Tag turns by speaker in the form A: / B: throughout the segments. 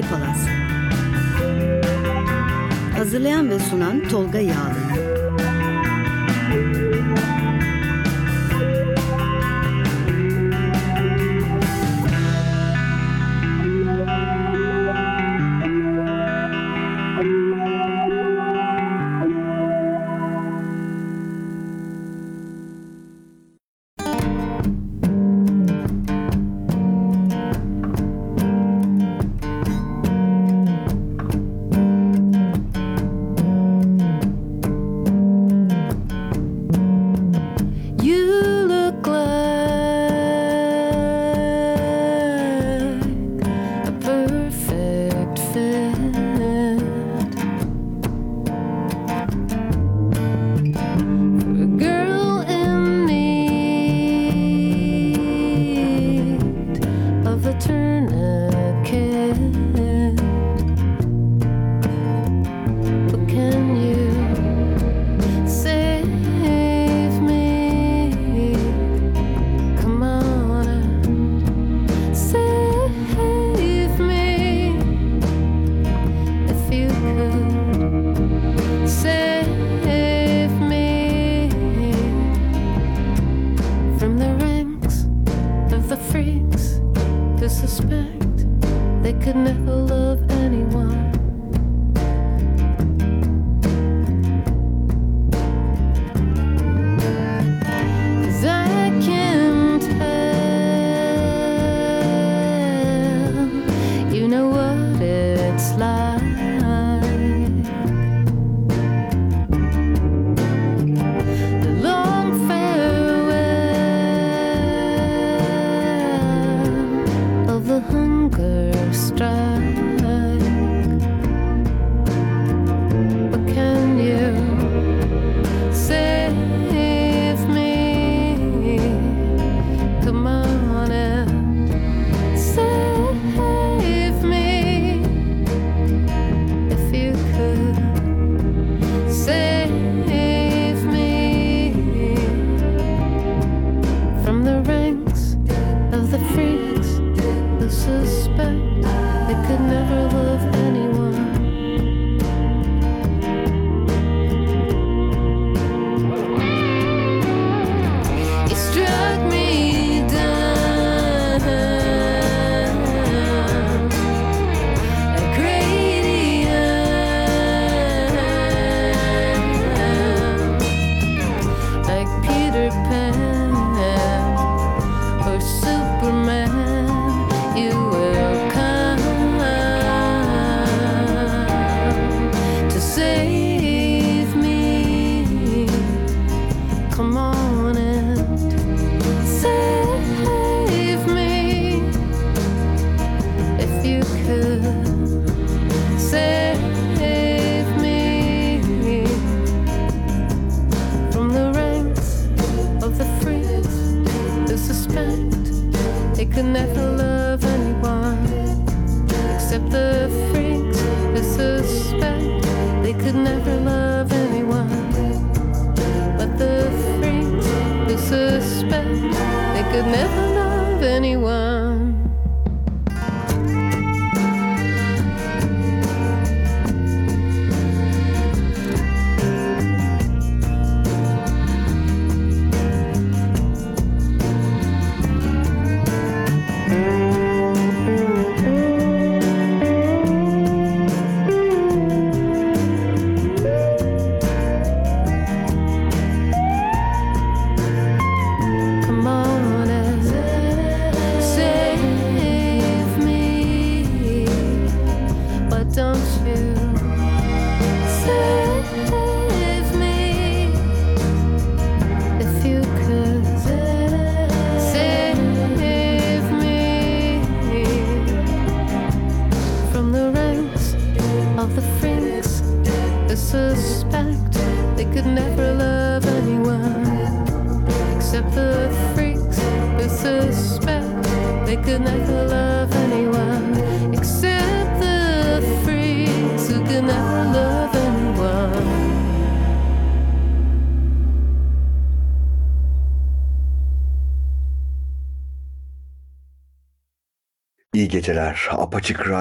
A: Çay Hazırlayan ve sunan Tolga Yağlı
B: the hunger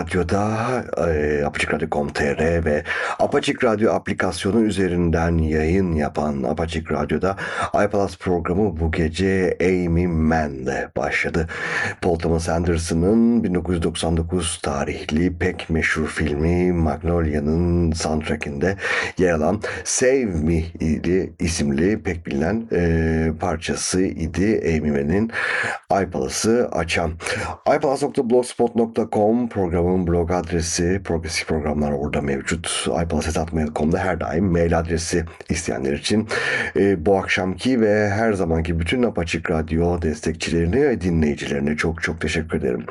C: Radyo'da, e, Apaçık Radyo.com.tr ve Apaçık Radyo aplikasyonu üzerinden yayın yapan Apaçık Radyo'da iPlus programı bu gece Amy Mann'le başladı. Paul Thomas Anderson'ın 1999 tarihli pek meşhur filmi Magnolia'nın soundtrackinde yer alan Save Me isimli pek bilinen e, parçası idi Amy Mann'in iPlus'ı açan. iPlus.blog blogspot.com programın blog adresi, progresif programlar orada mevcut. iPlus.mail.com'da her daim mail adresi isteyenler için. E, bu akşamki ve her zamanki bütün Apaçık Radyo destekçilerine ve dinleyicilerine çok çok teşekkür ederim.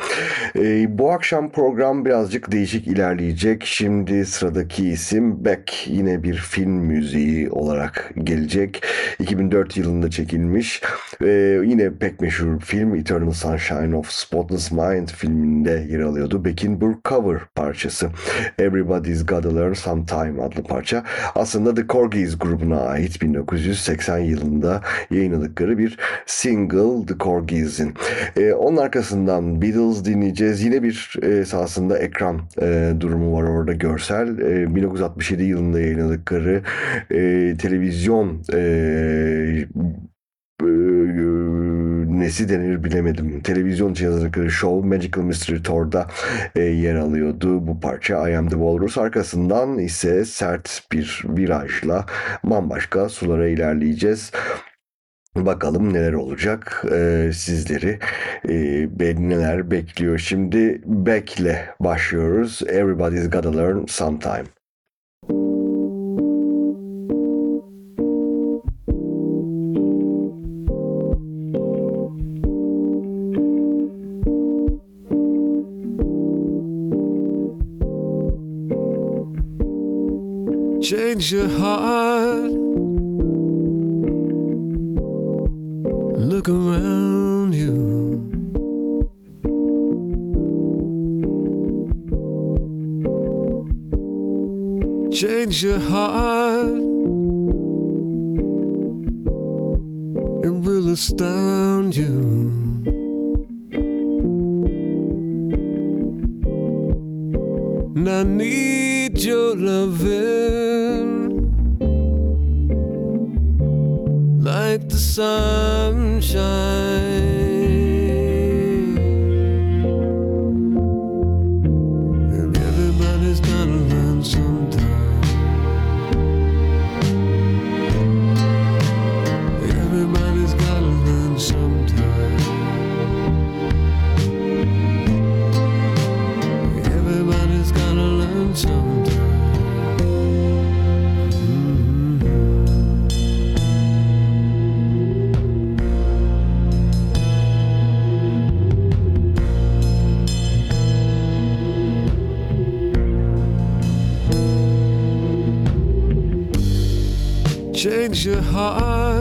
C: E, bu akşam program birazcık değişik ilerleyecek. Şimdi sıradaki isim Beck. Yine bir film müziği olarak gelecek. 2004 yılında çekilmiş. E, yine pek meşhur film Eternal Sunshine of Spotless Mind filmi filminde yer alıyordu. Beck'in Burke cover parçası. Everybody's Gotta Learn Sometime adlı parça. Aslında The Corgis grubuna ait 1980 yılında yayınladıkları bir single The Corgis'in. Ee, onun arkasından Beatles dinleyeceğiz. Yine bir e, ekran e, durumu var orada görsel. E, 1967 yılında yayınladıkları e, televizyon e, e nesi denir bilemedim. Televizyon cihazları show Magical Mystery Tour'da e, yer alıyordu bu parça I Am The Walrus. Arkasından ise sert bir virajla bambaşka sulara ilerleyeceğiz. Bakalım neler olacak e, sizleri e, neler bekliyor. Şimdi Beck'le başlıyoruz. Everybody's Gotta Learn Sometime. Change your heart. Look around you. Change your heart. It will astound you. I need your loving. like the sunshine. Your heart.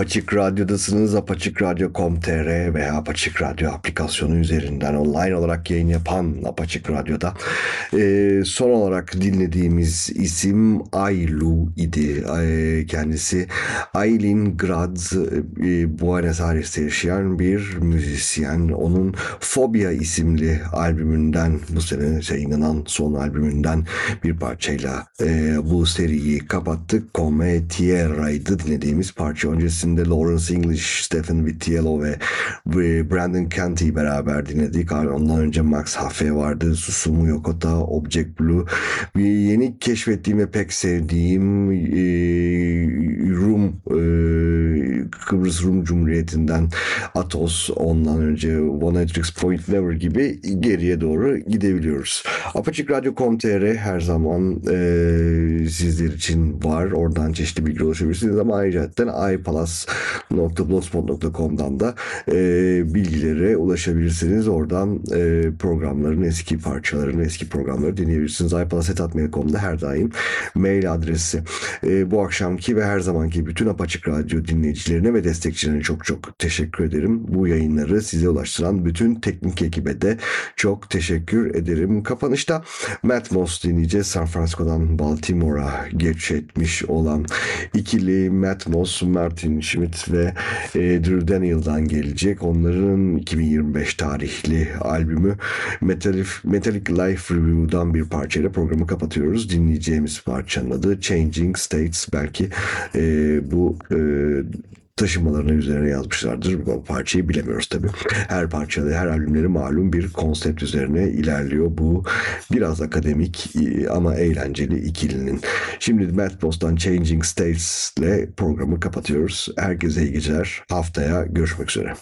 C: Apaçık Radyo'dasınız. Apaçık Radyo.com.tr veya Apaçık Radyo aplikasyonu üzerinden online olarak yayın yapan Apaçık Radyo'da e, son olarak dinlediğimiz isim Aylu idi. E, kendisi Aylin Grad e, Buenos Aires'te yaşayan bir müzisyen. Onun Fobia isimli albümünden bu sene yayınlanan son albümünden bir parçayla e, bu seriyi kapattık. Come Tierra'ydı dinlediğimiz parça. Öncesinde Lawrence English, Stephen Vitiello ve Brandon Canty beraber dinledik. Ondan önce Max Haffe vardı. Susumu Yokota, Object Blue. Bir yeni keşfettiğim ve pek sevdiğim e, Kıbrıs Rum Cumhuriyeti'nden Atos ondan önce One Matrix Point Never gibi geriye doğru gidebiliyoruz. Apaçık Radyo.com.tr her zaman e, sizler için var. Oradan çeşitli bilgi ulaşabilirsiniz ama ayrıca ipalas.blogspot.com'dan da e, bilgilere ulaşabilirsiniz. Oradan e, programların eski parçalarını, eski programları dinleyebilirsiniz. ipalas.mail.com'da her daim mail adresi. E, bu akşamki ve her zamanki bütün Apaçık Radyo dinleyicilerine ve destekçilerine çok çok teşekkür ederim. Bu yayınları size ulaştıran bütün teknik ekibe de çok teşekkür ederim. Kapanışta Matt Moss dinleyeceğiz. San Francisco'dan Baltimore'a göç etmiş olan ikili Matt Moss, Martin Schmidt ve e, Drew Daniel'dan gelecek. Onların 2025 tarihli albümü Metallic, Metallic Life Review'dan bir parçayla programı kapatıyoruz. Dinleyeceğimiz parçanın adı Changing States. Belki e, bu e, taşımalarını üzerine yazmışlardır. Bu parçayı bilemiyoruz tabii. Her parçada, her albümleri malum bir konsept üzerine ilerliyor. Bu biraz akademik e, ama eğlenceli ikilinin. Şimdi Matt Boss'tan Changing States ile programı kapatıyoruz. Herkese iyi geceler. Haftaya görüşmek üzere.